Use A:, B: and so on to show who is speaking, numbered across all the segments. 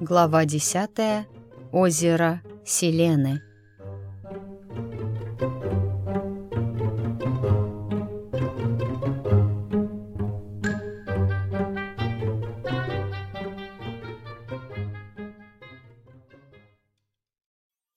A: Глава десятая. Озеро Селены.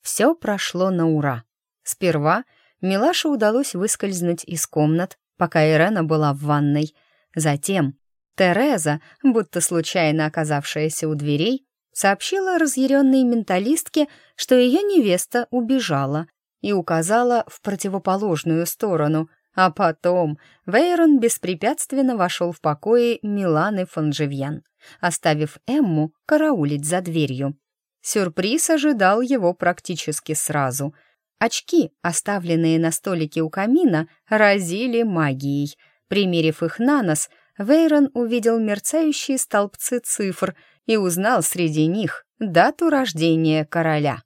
A: Все прошло на ура. Сперва Милаше удалось выскользнуть из комнат, пока Ирена была в ванной. Затем Тереза, будто случайно оказавшаяся у дверей, сообщила разъяренной менталистке, что ее невеста убежала и указала в противоположную сторону, а потом Вейрон беспрепятственно вошел в покои Миланы фон Живьян, оставив Эмму караулить за дверью. Сюрприз ожидал его практически сразу. Очки, оставленные на столике у камина, разили магией. Примерив их на нос, Вейрон увидел мерцающие столбцы цифр и узнал среди них дату рождения короля.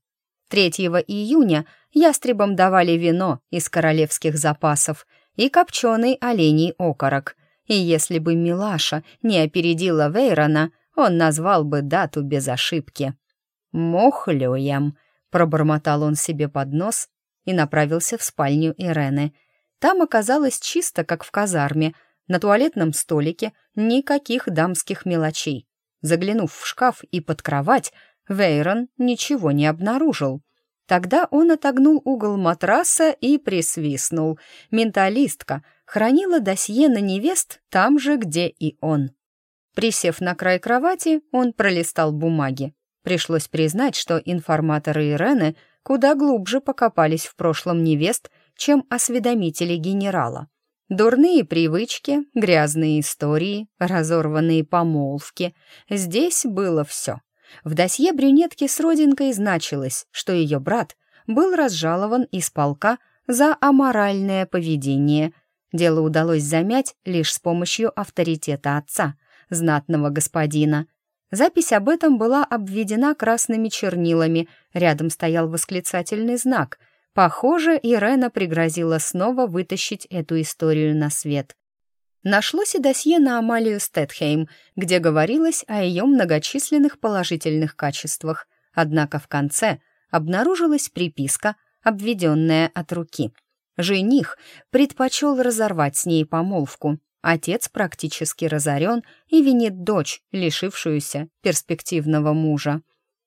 A: 3 июня ястребам давали вино из королевских запасов и копченый оленей окорок. И если бы Милаша не опередила Вейрона, он назвал бы дату без ошибки. «Мохлёям», — пробормотал он себе под нос и направился в спальню Ирены. Там оказалось чисто, как в казарме — на туалетном столике никаких дамских мелочей. Заглянув в шкаф и под кровать, Вейрон ничего не обнаружил. Тогда он отогнул угол матраса и присвистнул. Менталистка хранила досье на невест там же, где и он. Присев на край кровати, он пролистал бумаги. Пришлось признать, что информаторы Ирены куда глубже покопались в прошлом невест, чем осведомители генерала. Дурные привычки, грязные истории, разорванные помолвки. Здесь было все. В досье брюнетки с родинкой значилось, что ее брат был разжалован из полка за аморальное поведение. Дело удалось замять лишь с помощью авторитета отца, знатного господина. Запись об этом была обведена красными чернилами, рядом стоял восклицательный знак — Похоже, Ирена пригрозила снова вытащить эту историю на свет. Нашлось и досье на Амалию Стэтхейм, где говорилось о ее многочисленных положительных качествах, однако в конце обнаружилась приписка, обведенная от руки. Жених предпочел разорвать с ней помолвку. Отец практически разорен и винит дочь, лишившуюся перспективного мужа.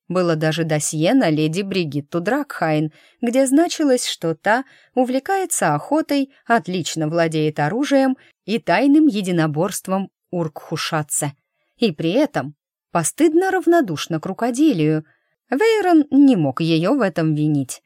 A: Было даже досье на леди Бригитту Дракхайн, где значилось, что та увлекается охотой, отлично владеет оружием и тайным единоборством Уркхушатца. И при этом постыдно равнодушна к рукоделию. Вейрон не мог ее в этом винить.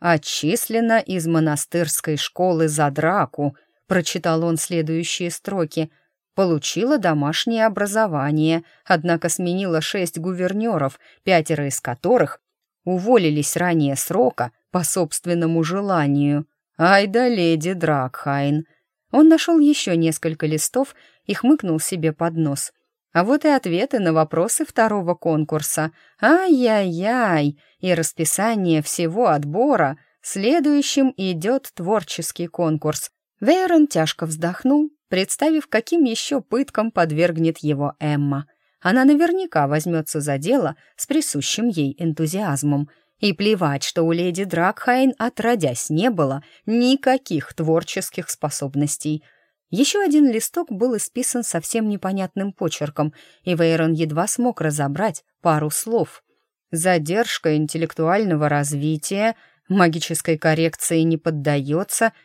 A: «Отчислена из монастырской школы за драку», — прочитал он следующие строки — Получила домашнее образование, однако сменила шесть гувернеров, пятеро из которых уволились ранее срока по собственному желанию. Ай да леди Дракхайн. Он нашел еще несколько листов и хмыкнул себе под нос. А вот и ответы на вопросы второго конкурса. Ай-яй-яй! И расписание всего отбора. Следующим идет творческий конкурс. Вейрон тяжко вздохнул представив, каким еще пыткам подвергнет его Эмма. Она наверняка возьмется за дело с присущим ей энтузиазмом. И плевать, что у леди Дракхайн отродясь не было никаких творческих способностей. Еще один листок был исписан совсем непонятным почерком, и Вейрон едва смог разобрать пару слов. «Задержка интеллектуального развития», магической коррекции не поддается —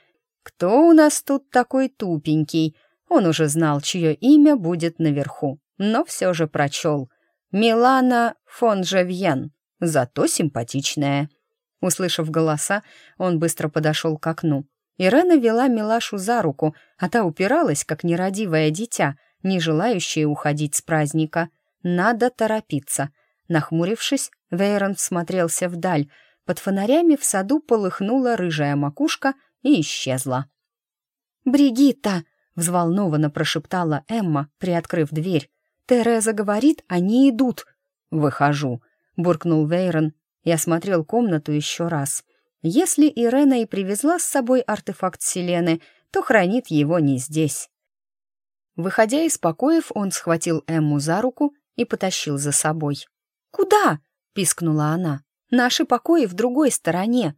A: «Кто у нас тут такой тупенький?» Он уже знал, чье имя будет наверху, но все же прочел. «Милана фон Жавьен, зато симпатичная». Услышав голоса, он быстро подошел к окну. Ирена вела Милашу за руку, а та упиралась, как нерадивое дитя, не желающее уходить с праздника. «Надо торопиться». Нахмурившись, Вейрон всмотрелся вдаль. Под фонарями в саду полыхнула рыжая макушка — и исчезла. «Бригитта!» — взволнованно прошептала Эмма, приоткрыв дверь. «Тереза говорит, они идут!» «Выхожу!» — буркнул Вейрон и осмотрел комнату еще раз. «Если Ирена и привезла с собой артефакт Селены, то хранит его не здесь». Выходя из покоев, он схватил Эмму за руку и потащил за собой. «Куда?» — пискнула она. «Наши покои в другой стороне».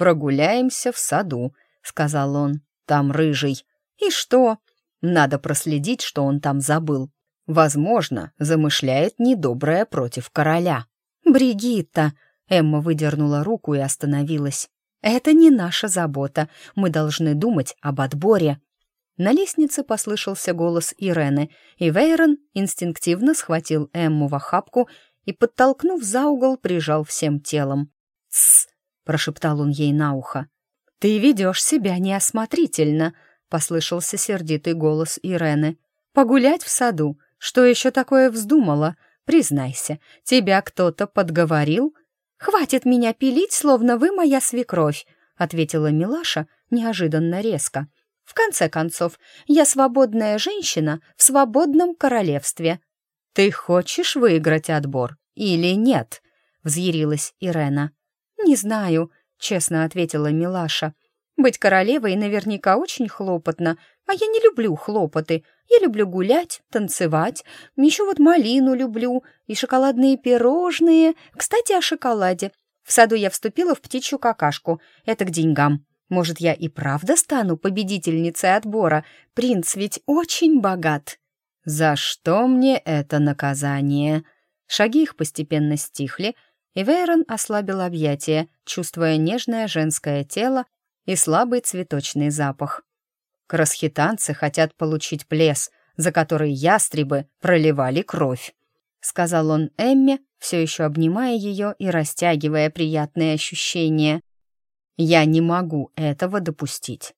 B: «Прогуляемся в саду», — сказал он. «Там рыжий».
A: «И что?»
B: «Надо проследить, что он там забыл. Возможно, замышляет недоброе против короля».
A: «Бригитта!» — Эмма выдернула руку и остановилась. «Это не наша забота. Мы должны думать об отборе». На лестнице послышался голос Ирены, и Вейрон инстинктивно схватил Эмму в охапку и, подтолкнув за угол, прижал всем телом. «Тссс!» — прошептал он ей на ухо. «Ты ведешь себя неосмотрительно», — послышался сердитый голос Ирены. «Погулять в саду? Что еще такое вздумала? Признайся, тебя кто-то подговорил?» «Хватит меня пилить, словно вы моя свекровь», — ответила Милаша неожиданно резко. «В конце концов, я свободная женщина в свободном королевстве». «Ты хочешь выиграть отбор или нет?» — взъярилась Ирена. «Не знаю», — честно ответила Милаша. «Быть королевой наверняка очень хлопотно, а я не люблю хлопоты. Я люблю гулять, танцевать, еще вот малину люблю и шоколадные пирожные. Кстати, о шоколаде. В саду я вступила в птичью какашку. Это к деньгам. Может, я и правда стану победительницей отбора? Принц ведь очень богат».
B: «За что мне это наказание?» Шаги их постепенно стихли, и Вейрон ослабил объятия, чувствуя нежное женское тело и слабый цветочный запах. Красхитанцы хотят получить плес, за который ястребы проливали кровь», — сказал он Эмме, все еще обнимая ее и растягивая приятные ощущения. «Я не могу этого допустить.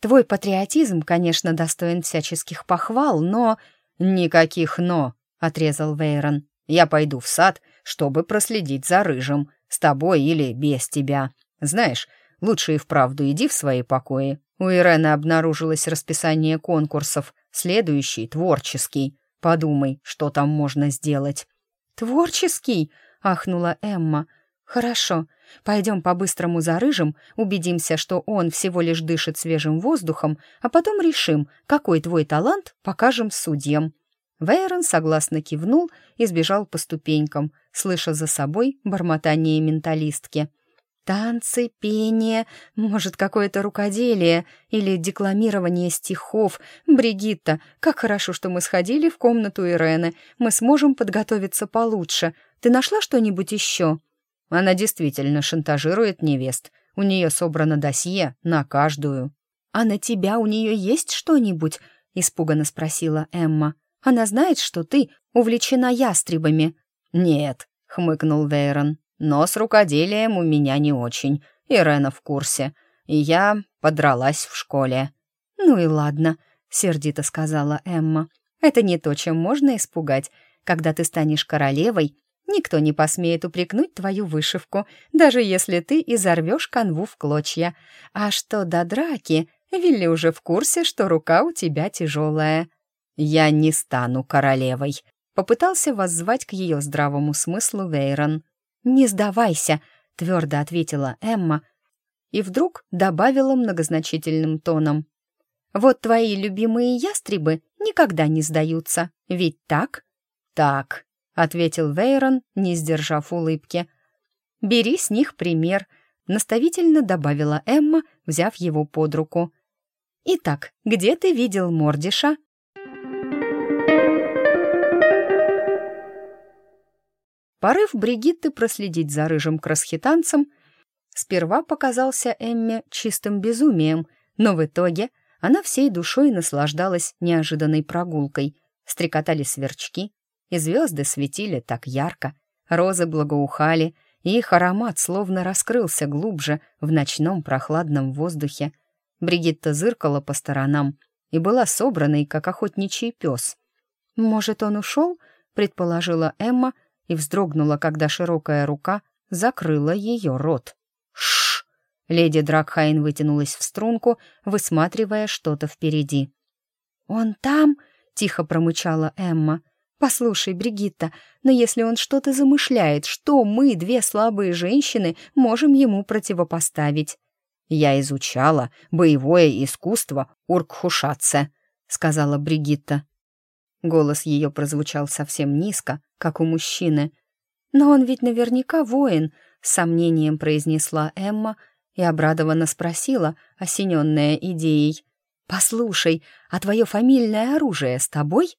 B: Твой патриотизм, конечно, достоин всяческих похвал, но...» «Никаких «но», — отрезал Вейрон. «Я пойду в сад, чтобы проследить за рыжим, с тобой или без тебя. Знаешь, лучше и вправду иди в свои покои, у Ирены обнаружилось расписание конкурсов. Следующий — творческий. Подумай, что там можно сделать.
A: «Творческий?» — ахнула Эмма. «Хорошо, пойдем по-быстрому за рыжим, убедимся, что он всего лишь дышит свежим воздухом, а потом решим, какой твой талант покажем судьям». Вейрон согласно кивнул и сбежал по ступенькам, слыша за собой бормотание менталистки. Танцы, пение, может, какое-то рукоделие или декламирование стихов. Бригитта, как хорошо, что мы сходили в комнату Ирены. Мы сможем подготовиться получше. Ты нашла что-нибудь еще?»
B: Она действительно шантажирует невест. У нее собрано досье на каждую.
A: «А на тебя у нее есть что-нибудь?» — испуганно спросила Эмма. «Она знает, что ты увлечена ястребами?»
B: «Нет», — хмыкнул Вейрон. Но с рукоделием у меня не очень. Ирена в курсе. И я подралась в школе».
A: «Ну и ладно», — сердито сказала Эмма. «Это не то, чем можно испугать. Когда ты станешь королевой, никто не посмеет упрекнуть твою вышивку, даже если ты изорвешь канву в клочья. А что до драки, Вилли уже в курсе, что рука у тебя тяжелая».
B: «Я не стану королевой», —
A: попытался воззвать к ее здравому смыслу Вейрон. «Не сдавайся», — твердо ответила Эмма и вдруг добавила многозначительным тоном. «Вот твои любимые ястребы никогда не сдаются, ведь так?»
B: «Так», — ответил Вейрон, не сдержав улыбки.
A: «Бери с них пример», — наставительно добавила Эмма, взяв его под руку. «Итак, где ты видел Мордиша?» Порыв Бригитты проследить за рыжим красхитанцем сперва показался Эмме чистым безумием, но в итоге она всей душой наслаждалась неожиданной прогулкой. Стрекотали сверчки, и звезды светили так ярко, розы благоухали, и их аромат словно раскрылся глубже в ночном прохладном воздухе. Бригитта зыркала по сторонам и была собранной, как охотничий пес. «Может, он ушел?» — предположила Эмма — и вздрогнула, когда широкая рука закрыла ее рот. Шш! Леди Дракхайн вытянулась в струнку, высматривая что-то впереди. «Он там?» — тихо промычала Эмма. «Послушай, Бригитта, но если он что-то замышляет, что мы, две слабые женщины, можем ему противопоставить?»
B: «Я изучала боевое искусство Уркхушатце», — сказала Бригитта. Голос ее прозвучал совсем низко, как у мужчины. «Но он ведь наверняка воин», — с сомнением произнесла Эмма и обрадованно спросила, осененная идеей. «Послушай, а твое фамильное оружие с тобой?»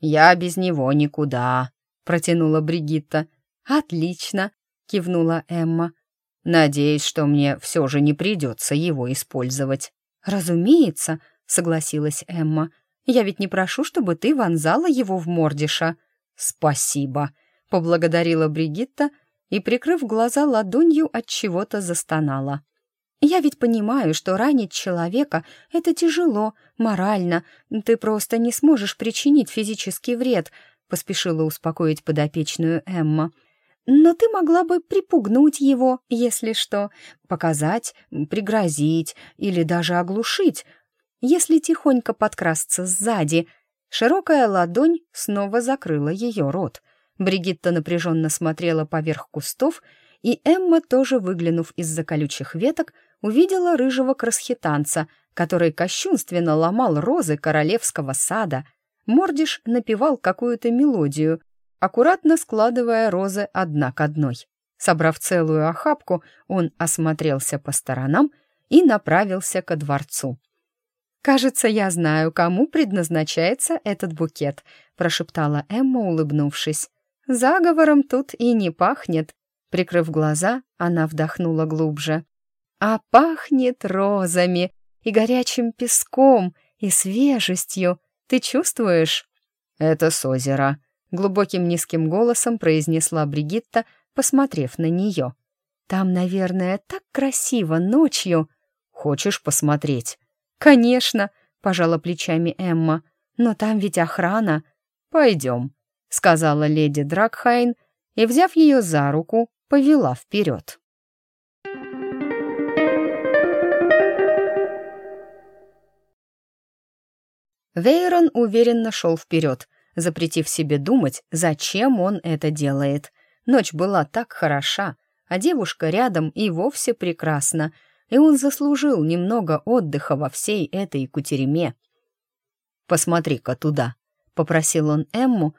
B: «Я без него никуда», — протянула Бригитта. «Отлично», — кивнула Эмма. «Надеюсь, что мне все же не придется его использовать». «Разумеется», — согласилась Эмма. «Я ведь не прошу, чтобы ты вонзала его в мордиша». «Спасибо», — поблагодарила Бригитта и, прикрыв глаза ладонью, от чего-то застонала. «Я ведь понимаю, что ранить человека — это тяжело, морально. Ты просто не сможешь причинить физический вред», — поспешила успокоить подопечную Эмма. «Но ты могла бы припугнуть его, если что, показать, пригрозить или даже оглушить, если тихонько подкрасться сзади». Широкая ладонь снова закрыла ее рот. Бригитта напряженно смотрела поверх кустов, и Эмма, тоже выглянув из-за колючих веток, увидела рыжего красхитанца, который кощунственно ломал розы королевского сада. Мордиш напевал какую-то мелодию, аккуратно складывая розы одна к одной. Собрав целую охапку, он осмотрелся по сторонам и направился ко дворцу. «Кажется, я знаю, кому предназначается этот букет», прошептала Эмма, улыбнувшись. «Заговором тут и не пахнет». Прикрыв глаза, она вдохнула глубже а пахнет розами и горячим песком, и свежестью. Ты чувствуешь?» «Это с озера», — глубоким низким голосом произнесла Бригитта, посмотрев на нее. «Там, наверное, так красиво ночью. Хочешь посмотреть?» «Конечно», — пожала плечами Эмма. «Но там ведь охрана». «Пойдем», — сказала леди Дракхайн и, взяв ее за руку, повела вперед. Вейрон уверенно шел вперед, запретив себе думать, зачем он это делает. Ночь была так хороша, а девушка рядом и вовсе прекрасна, и он заслужил немного отдыха во всей этой кутереме. «Посмотри-ка туда», — попросил он Эмму,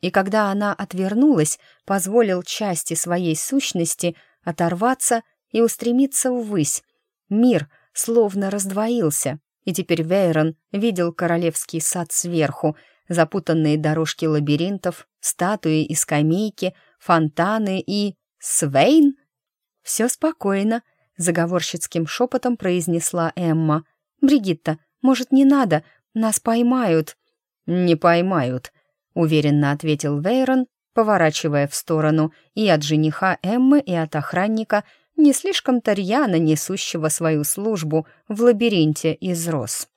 B: и когда она отвернулась, позволил части своей сущности оторваться и устремиться ввысь. Мир словно раздвоился, и теперь Вейрон видел королевский сад сверху, запутанные дорожки лабиринтов, статуи и скамейки, фонтаны и... Свейн? «Все спокойно», — заговорщицким шепотом произнесла Эмма. «Бригитта, может, не надо? Нас поймают». «Не поймают», — уверенно ответил Вейрон, поворачивая в сторону и от жениха Эммы, и от охранника — не слишком-то несущего свою службу в лабиринте из роз.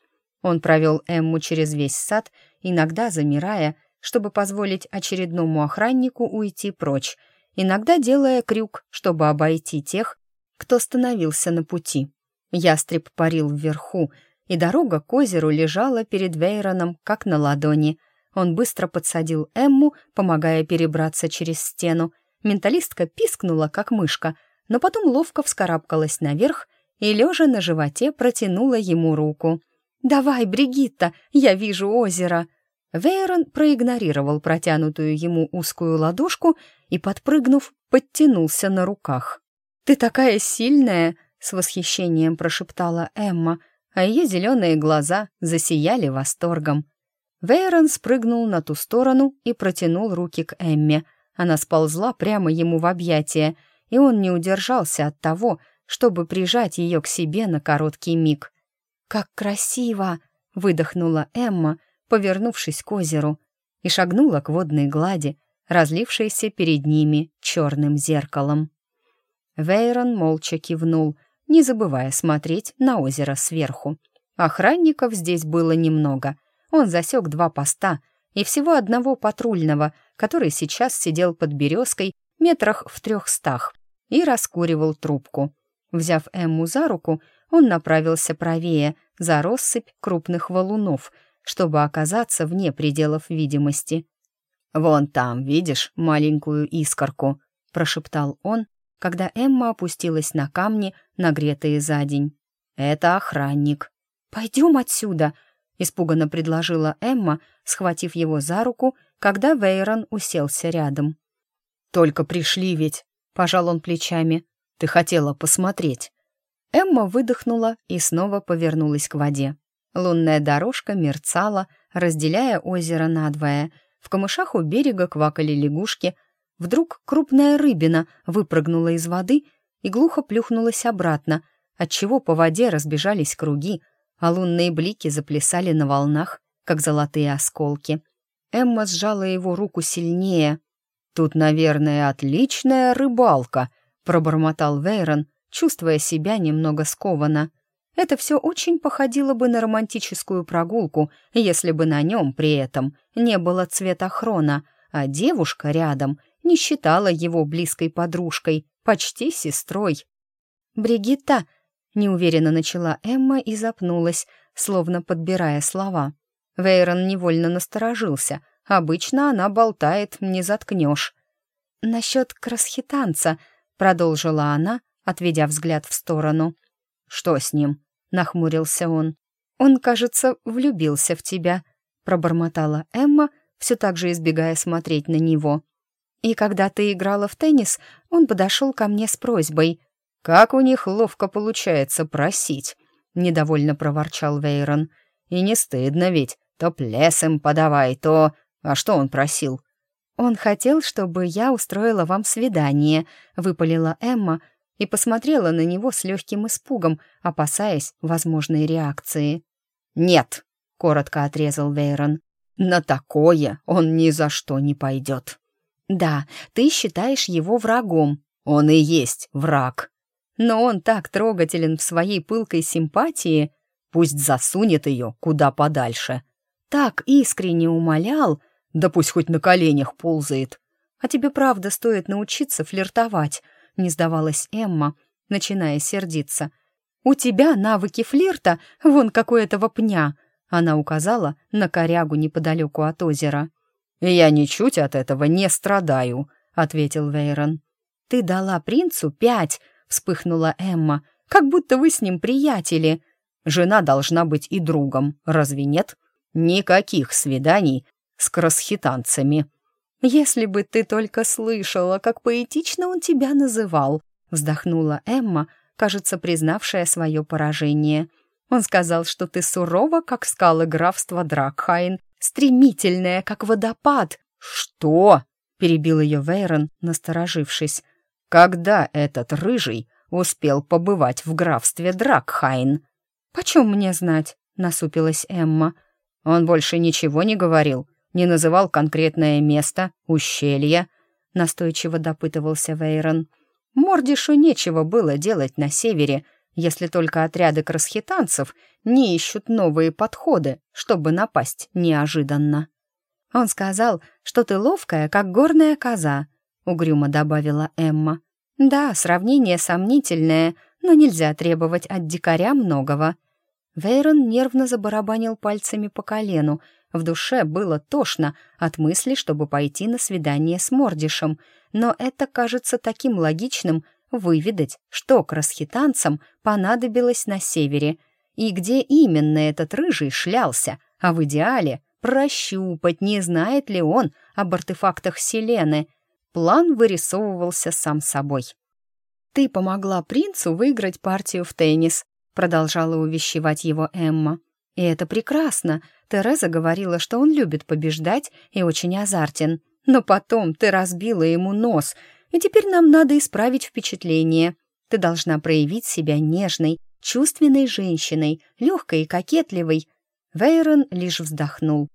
B: Он провел Эмму через весь сад, иногда замирая, чтобы позволить очередному охраннику уйти прочь, иногда делая крюк, чтобы обойти тех, кто становился на пути. Ястреб парил вверху, и дорога к озеру лежала перед Вейроном, как на ладони. Он быстро подсадил Эмму, помогая перебраться через стену. Менталистка пискнула, как мышка — но потом ловко вскарабкалась наверх и, лежа на животе, протянула ему руку. «Давай, Бригитта, я вижу озеро!» Вейрон проигнорировал протянутую ему узкую ладошку и, подпрыгнув, подтянулся на руках. «Ты такая сильная!» — с восхищением прошептала Эмма, а ее зеленые глаза засияли восторгом. Вейрон спрыгнул на ту сторону и протянул руки к Эмме. Она сползла прямо ему в объятия — и он не удержался от того, чтобы прижать ее к себе на короткий миг. «Как красиво!» — выдохнула Эмма, повернувшись к озеру, и шагнула к водной глади, разлившейся перед ними черным зеркалом. Вейрон молча кивнул, не забывая смотреть на озеро сверху. Охранников здесь было немного. Он засек два поста и всего одного патрульного, который сейчас сидел под березкой метрах в трехстах, и раскуривал трубку. Взяв Эмму за руку, он направился правее, за россыпь крупных валунов, чтобы оказаться вне пределов видимости. «Вон там, видишь, маленькую искорку», — прошептал он, когда Эмма опустилась на камни, нагретые за день. «Это охранник». «Пойдем отсюда!»
A: — испуганно предложила Эмма, схватив его за руку, когда Вейрон уселся рядом.
B: «Только пришли ведь», — пожал он плечами. «Ты хотела посмотреть».
A: Эмма выдохнула и снова повернулась к воде. Лунная дорожка мерцала, разделяя озеро надвое. В камышах у берега квакали лягушки. Вдруг крупная рыбина выпрыгнула из воды и глухо плюхнулась обратно, отчего по воде разбежались круги, а лунные блики заплясали на волнах, как золотые осколки. Эмма сжала его руку сильнее.
B: «Тут, наверное, отличная рыбалка», — пробормотал Вейрон, чувствуя себя немного скованно.
A: Это все очень походило бы на романтическую прогулку, если бы на нем при этом не было цвета хрона, а девушка рядом не считала его близкой подружкой, почти сестрой. «Бригитта!» — неуверенно начала Эмма и запнулась, словно подбирая слова. Вейрон невольно насторожился. Обычно она болтает, не заткнешь. «Насчет красхитанца», — продолжила она, отведя взгляд в сторону.
B: «Что с ним?» — нахмурился он.
A: «Он, кажется, влюбился в тебя», — пробормотала Эмма, все так же избегая смотреть на него. «И когда ты играла в теннис, он подошел ко мне с просьбой».
B: «Как у них ловко получается просить», — недовольно проворчал Вейрон. «И не стыдно ведь, то плесом подавай, то... А что он просил?»
A: «Он хотел, чтобы я устроила вам свидание», — выпалила Эмма, — и посмотрела на него с легким испугом, опасаясь возможной реакции.
B: «Нет», — коротко отрезал Вейрон, — «на такое он ни за что не пойдет».
A: «Да, ты считаешь его врагом».
B: «Он и есть враг».
A: «Но он так трогателен в своей пылкой симпатии».
B: «Пусть засунет ее куда подальше».
A: «Так искренне умолял».
B: «Да пусть хоть на коленях ползает».
A: «А тебе правда стоит научиться флиртовать», не сдавалась Эмма, начиная сердиться. «У тебя навыки флирта, вон какой этого пня!» Она указала на корягу неподалеку от озера.
B: «Я ничуть от этого не страдаю», — ответил Вейрон.
A: «Ты дала принцу пять», — вспыхнула Эмма, «как будто вы с ним приятели».
B: «Жена должна быть и другом, разве нет? Никаких свиданий с красхитанцами».
A: «Если бы ты только слышала, как поэтично он тебя называл», вздохнула Эмма, кажется, признавшая свое поражение. «Он сказал, что ты сурова, как скалы графства Дракхайн, стремительная, как водопад».
B: «Что?» — перебил ее Вейрон, насторожившись. «Когда этот рыжий успел побывать в графстве Дракхайн?»
A: «Почем мне знать?» — насупилась Эмма.
B: «Он больше ничего не говорил?» не называл конкретное место, ущелье?» — настойчиво допытывался Вейрон.
A: «Мордишу нечего было делать на севере, если только отряды красхитанцев не ищут новые подходы, чтобы напасть неожиданно». «Он сказал, что ты ловкая, как горная коза», — угрюмо добавила Эмма. «Да, сравнение сомнительное, но нельзя требовать от дикаря многого». Вейрон нервно забарабанил пальцами по колену, в душе было тошно от мысли, чтобы пойти на свидание с Мордишем, но это кажется таким логичным выведать, что красхитанцам понадобилось на севере и где именно этот рыжий шлялся, а в идеале прощупать, не знает ли он об артефактах Селены. План вырисовывался сам собой. «Ты помогла принцу выиграть партию в теннис», продолжала увещевать его Эмма. «И это прекрасно, Тереза говорила, что он любит побеждать и очень азартен. Но потом ты разбила ему нос, и теперь нам надо исправить впечатление. Ты должна проявить себя нежной, чувственной женщиной, легкой и кокетливой. Вейрон лишь вздохнул.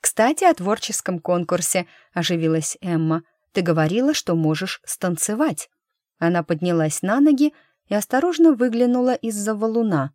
A: «Кстати, о творческом конкурсе», — оживилась Эмма. «Ты говорила, что можешь станцевать». Она поднялась на ноги и осторожно выглянула из-за валуна.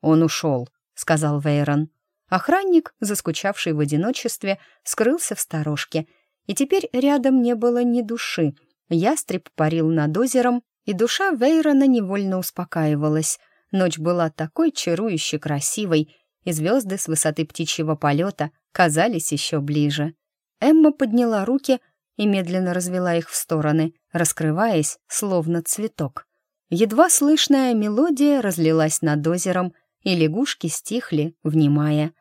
B: «Он ушел», — сказал Вейрон.
A: Охранник, заскучавший в одиночестве, скрылся в сторожке, и теперь рядом не было ни души. Ястреб парил над озером, и душа Вейрона невольно успокаивалась. Ночь была такой чарующе красивой, и звезды с высоты птичьего полета казались еще ближе. Эмма подняла руки и медленно развела их в стороны, раскрываясь, словно цветок. Едва слышная мелодия разлилась над озером — и лягушки стихли, внимая.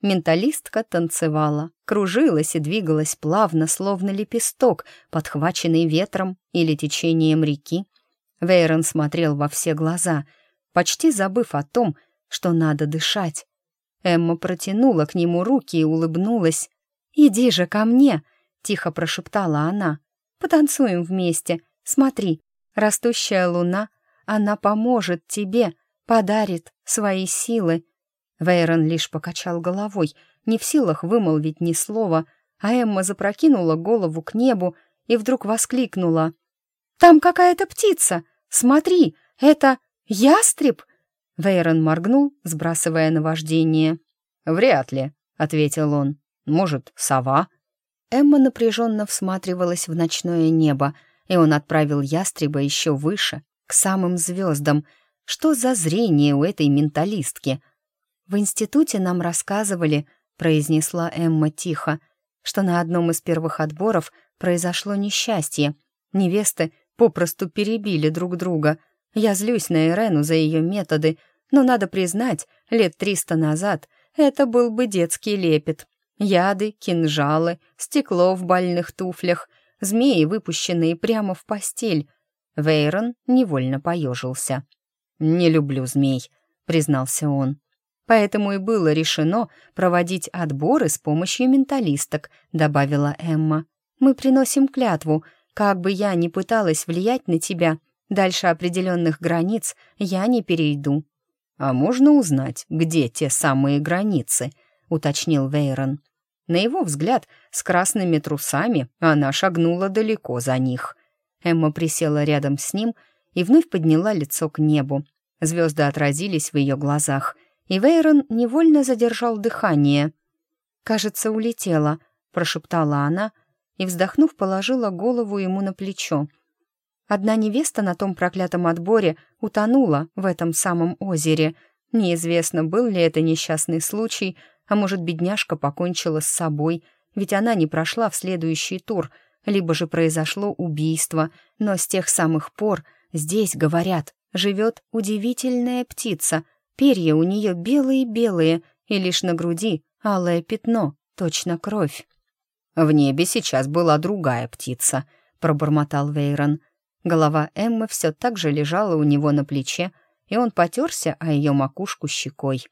A: Менталистка танцевала, кружилась и двигалась плавно, словно лепесток, подхваченный ветром или течением реки. Вейрон смотрел во все глаза, почти забыв о том, что надо дышать. Эмма протянула к нему руки и улыбнулась. «Иди же ко мне!» — тихо прошептала она. «Потанцуем вместе. Смотри, растущая луна, она поможет тебе, подарит свои силы». Вейрон лишь покачал головой, не в силах вымолвить ни слова, а Эмма запрокинула голову к небу и вдруг воскликнула. «Там какая-то птица! Смотри, это ястреб!» Вейрон моргнул, сбрасывая наваждение.
B: «Вряд ли», — ответил он. «Может, сова?»
A: Эмма напряженно всматривалась в ночное небо, и он отправил ястреба еще выше, к самым звездам. Что за зрение у этой менталистки? «В институте нам рассказывали», — произнесла Эмма тихо, что на одном из первых отборов произошло несчастье. Невесты попросту перебили друг друга. Я злюсь на Ирену за ее методы, но, надо признать, лет триста назад это был бы детский лепет. Яды, кинжалы, стекло в бальных туфлях, змеи, выпущенные прямо в постель. Вейрон невольно поежился. «Не люблю змей», — признался он. «Поэтому и было решено проводить отборы с помощью менталисток», — добавила Эмма. «Мы приносим клятву, как бы я ни пыталась влиять на тебя, дальше определенных границ я не перейду».
B: «А можно узнать, где те самые границы?» — уточнил Вейрон. На его взгляд, с красными трусами она шагнула далеко за них. Эмма присела рядом с ним и вновь подняла лицо к небу. Звезды отразились в ее глазах, и Вейрон невольно задержал дыхание. «Кажется, улетела», — прошептала она, и, вздохнув, положила голову ему на плечо. Одна невеста на том проклятом отборе утонула в этом самом озере. Неизвестно, был ли это несчастный случай, а может, бедняжка покончила с собой, ведь она не прошла в следующий тур, либо же произошло убийство, но с тех самых пор здесь, говорят, живет удивительная птица. Перья у нее белые-белые, и лишь на груди алое пятно, точно кровь. «В небе сейчас была другая птица», — пробормотал Вейрон. Голова Эммы все так же лежала у него на плече, и он потерся о ее макушку щекой.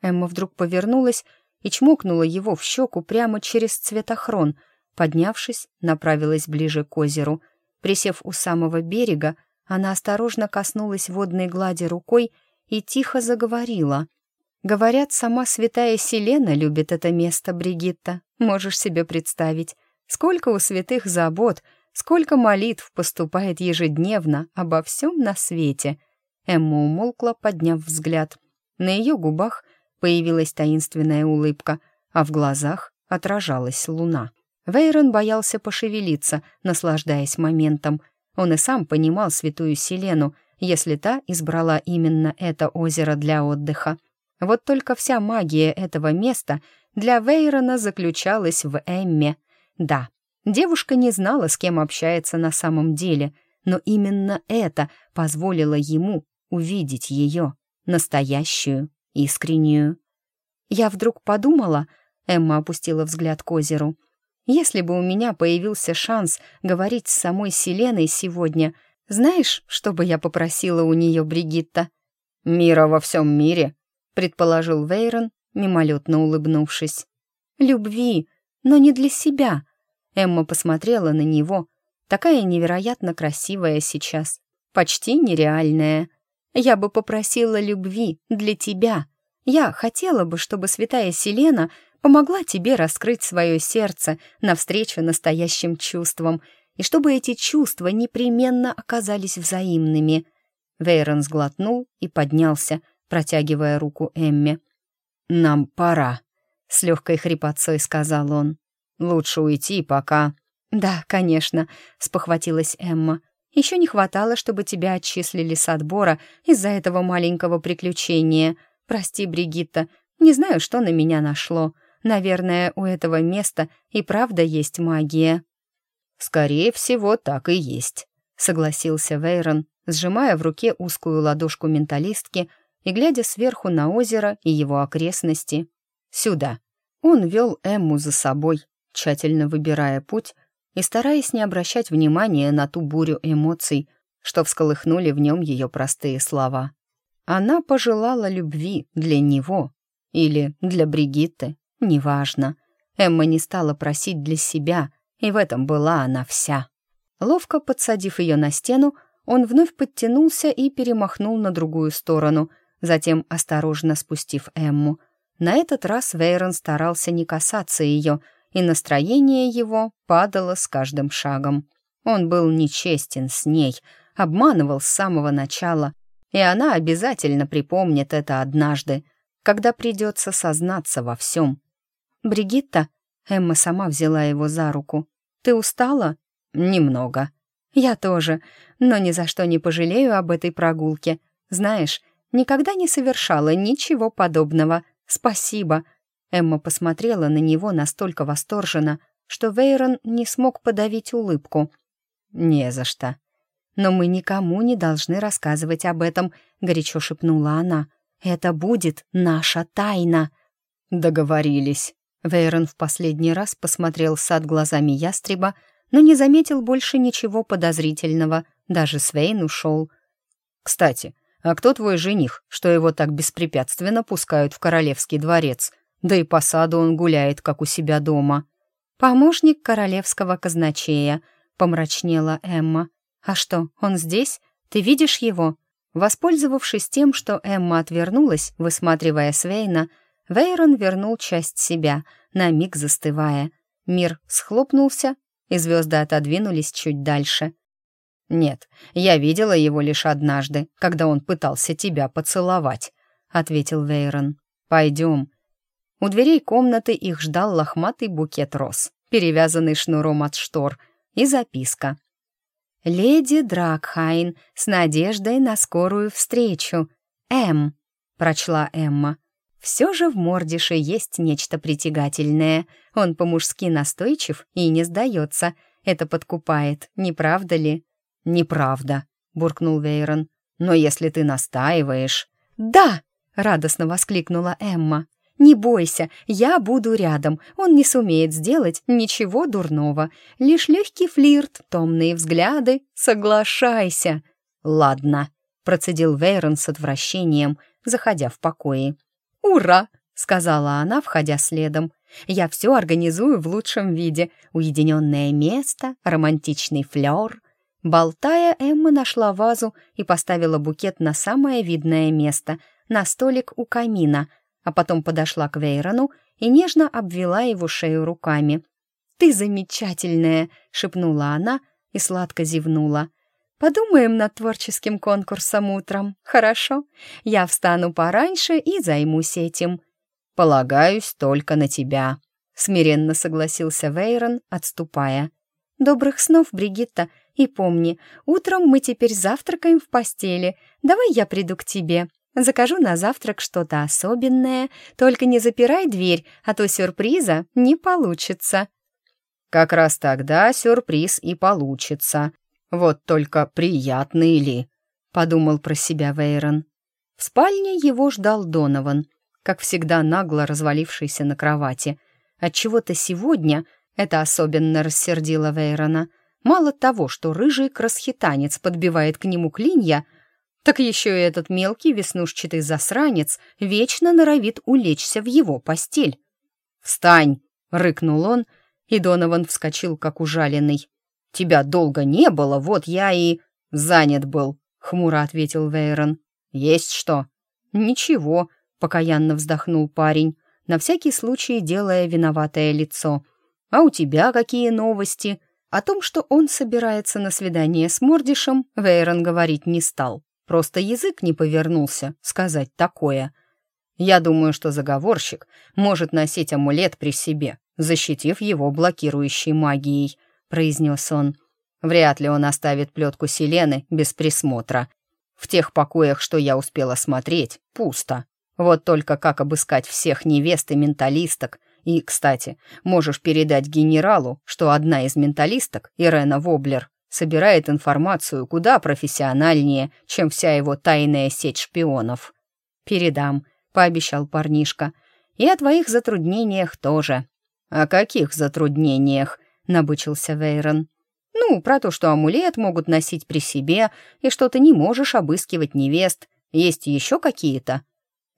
A: Эмма вдруг повернулась и чмокнула его в щеку прямо через цветохрон. Поднявшись, направилась ближе к озеру. Присев у самого берега, она осторожно коснулась водной глади рукой и тихо заговорила — Говорят, сама святая Селена любит это место, Бригитта. Можешь себе представить, сколько у святых забот, сколько молитв поступает ежедневно обо всем на свете. Эмма умолкла, подняв взгляд. На ее губах появилась таинственная улыбка, а в глазах отражалась луна. Вейрон боялся пошевелиться, наслаждаясь моментом. Он и сам понимал святую Селену, если та избрала именно это озеро для отдыха. Вот только вся магия этого места для Вейрона заключалась в Эмме. Да, девушка не знала, с кем общается на самом деле, но именно это позволило ему увидеть ее, настоящую, искреннюю. Я вдруг подумала, Эмма опустила взгляд к озеру, если бы у меня появился шанс говорить с самой Селеной сегодня, знаешь, что бы я попросила у нее, Бригитта?
B: «Мира во всем мире»,
A: предположил Вейрон, мимолетно улыбнувшись. «Любви, но не для себя». Эмма посмотрела на него, такая невероятно красивая сейчас, почти нереальная. «Я бы попросила любви для тебя. Я хотела бы, чтобы святая Селена помогла тебе раскрыть свое сердце навстречу настоящим чувствам, и чтобы эти чувства непременно оказались взаимными». Вейрон сглотнул и поднялся, протягивая руку Эмме.
B: «Нам пора», —
A: с легкой хрипотцой сказал он.
B: «Лучше уйти, пока...»
A: «Да, конечно», — спохватилась Эмма. «Еще не хватало, чтобы тебя отчислили с отбора из-за этого маленького приключения. Прости, Бригитта, не знаю, что на меня нашло. Наверное, у этого места и правда есть магия».
B: «Скорее всего, так и есть», — согласился Вейрон, сжимая в руке узкую ладошку менталистки — и глядя сверху на озеро и его окрестности. «Сюда», Он вел Эмму за собой, тщательно выбирая путь и стараясь не обращать внимания на ту бурю эмоций, что всколыхнули в нем ее простые слова. Она пожелала любви для него или для Бригитты, неважно. Эмма не стала просить для себя, и в этом была она вся. Ловко подсадив ее на стену, он вновь подтянулся и перемахнул на другую сторону, затем осторожно спустив Эмму. На этот раз Вейрон старался не касаться ее, и настроение его падало с каждым шагом. Он был нечестен с ней, обманывал с самого начала, и она обязательно припомнит это однажды, когда придется сознаться во всем. «Бригитта?» — Эмма сама взяла его за руку. «Ты устала?» «Немного». «Я тоже, но ни за что не пожалею об этой прогулке. Знаешь, никогда не совершала ничего подобного. Спасибо». Эмма посмотрела на него настолько восторженно, что Вейрон не смог подавить улыбку. «Не за что». «Но мы никому не должны рассказывать об этом», — горячо шепнула она. «Это будет наша тайна». «Договорились». Вейрон в последний раз посмотрел сад глазами ястреба, но не заметил больше ничего подозрительного. Даже Свейн ушел. «Кстати, а кто твой жених, что его так беспрепятственно пускают в королевский дворец? Да и по саду он гуляет, как у себя дома». «Помощник королевского казначея», — помрачнела Эмма. «А что, он здесь? Ты видишь его?» Воспользовавшись тем, что Эмма отвернулась, высматривая Свейна, Вейрон вернул часть себя, на миг застывая. Мир схлопнулся, и звезды отодвинулись чуть дальше. «Нет, я видела его лишь однажды, когда он пытался тебя поцеловать», — ответил Вейрон. «Пойдем». У дверей комнаты их ждал лохматый букет роз, перевязанный шнуром от штор, и записка. «Леди Дракхайн, с надеждой на скорую встречу. М», — прочла Эмма. Все же в Мордише есть нечто притягательное. Он по-мужски настойчив и не сдается. Это подкупает, не правда ли? «Неправда», — буркнул Вейрон. «Но если ты настаиваешь...» «Да!» — радостно воскликнула Эмма. «Не бойся, я буду рядом. Он не сумеет сделать ничего дурного. Лишь легкий флирт, томные взгляды. Соглашайся!» «Ладно», — процедил Вейрон с отвращением, заходя в покои. «Ура!» — сказала она, входя следом. «Я все организую в лучшем виде. Уединенное место, романтичный флер». Болтая, Эмма нашла вазу и поставила букет на самое видное место, на столик у камина, а потом подошла к Вейрону и нежно обвела его шею руками. «Ты замечательная!» — шепнула она и сладко зевнула. Подумаем над творческим конкурсом утром, хорошо? Я встану пораньше и займусь этим». «Полагаюсь только на тебя», — смиренно согласился Вейрон, отступая. «Добрых снов, Бригитта, и помни, утром мы теперь завтракаем в постели. Давай я приду к тебе. Закажу на завтрак что-то особенное, только не запирай дверь, а то сюрприза не получится».
A: «Как раз тогда сюрприз и получится», «Вот только приятный ли?» — подумал про себя Вейрон. В спальне его ждал Донован, как всегда нагло развалившийся на кровати. Отчего-то сегодня это особенно рассердило Вейрона. Мало того, что рыжий красхитанец подбивает к нему клинья, так еще и этот мелкий веснушчатый засранец вечно норовит улечься в его постель. «Встань!» — рыкнул он, и Донован вскочил, как ужаленный. Тебя долго не было, вот я и...» «Занят был», — хмуро ответил Вейрон. «Есть что?» «Ничего», — покаянно вздохнул парень, на всякий случай делая виноватое лицо. «А у тебя какие новости?» О том, что он собирается на свидание с Мордишем, Вейрон говорить не стал. Просто язык не повернулся сказать такое. «Я думаю, что заговорщик может носить амулет при себе, защитив его блокирующей магией», произнес он. «Вряд ли он оставит плетку Селены без присмотра. В тех покоях, что я успела смотреть, пусто. Вот только как обыскать всех невест и менталисток. И, кстати, можешь передать генералу, что одна из менталисток, Ирена Воблер, собирает информацию куда профессиональнее, чем вся его тайная сеть шпионов. «Передам», — пообещал парнишка. И о твоих затруднениях тоже».
B: «О каких затруднениях?» — набычился Вейрон.
A: «Ну, про то, что амулет могут носить при себе, и что ты не можешь обыскивать невест. Есть еще какие-то?»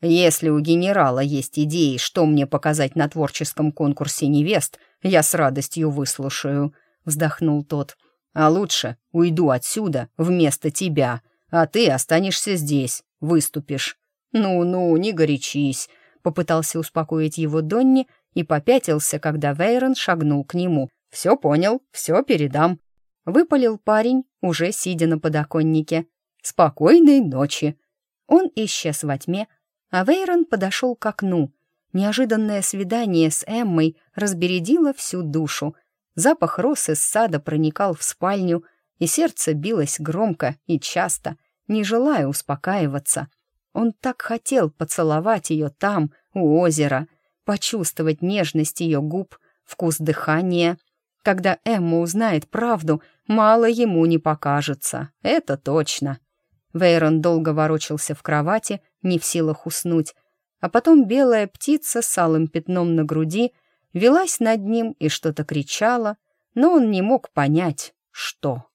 B: «Если у генерала есть идеи, что мне показать на творческом конкурсе невест, я с радостью выслушаю», — вздохнул тот. «А лучше уйду отсюда вместо тебя, а ты останешься здесь, выступишь». «Ну-ну, не горячись», — попытался успокоить его Донни и попятился, когда Вейрон шагнул к нему. «Все понял, все передам», — выпалил парень, уже сидя на подоконнике. «Спокойной ночи!» Он исчез во тьме, а Вейрон подошел к окну. Неожиданное свидание с Эммой разбередило всю душу. Запах роз из сада проникал в спальню, и сердце билось громко и часто, не желая успокаиваться. Он так хотел поцеловать ее там, у озера, почувствовать нежность ее губ, вкус дыхания. Когда Эмма узнает правду, мало ему не покажется, это точно. Вейрон долго ворочался в кровати, не в силах уснуть, а потом белая птица с алым пятном на груди велась над ним и что-то кричала, но он не мог понять, что.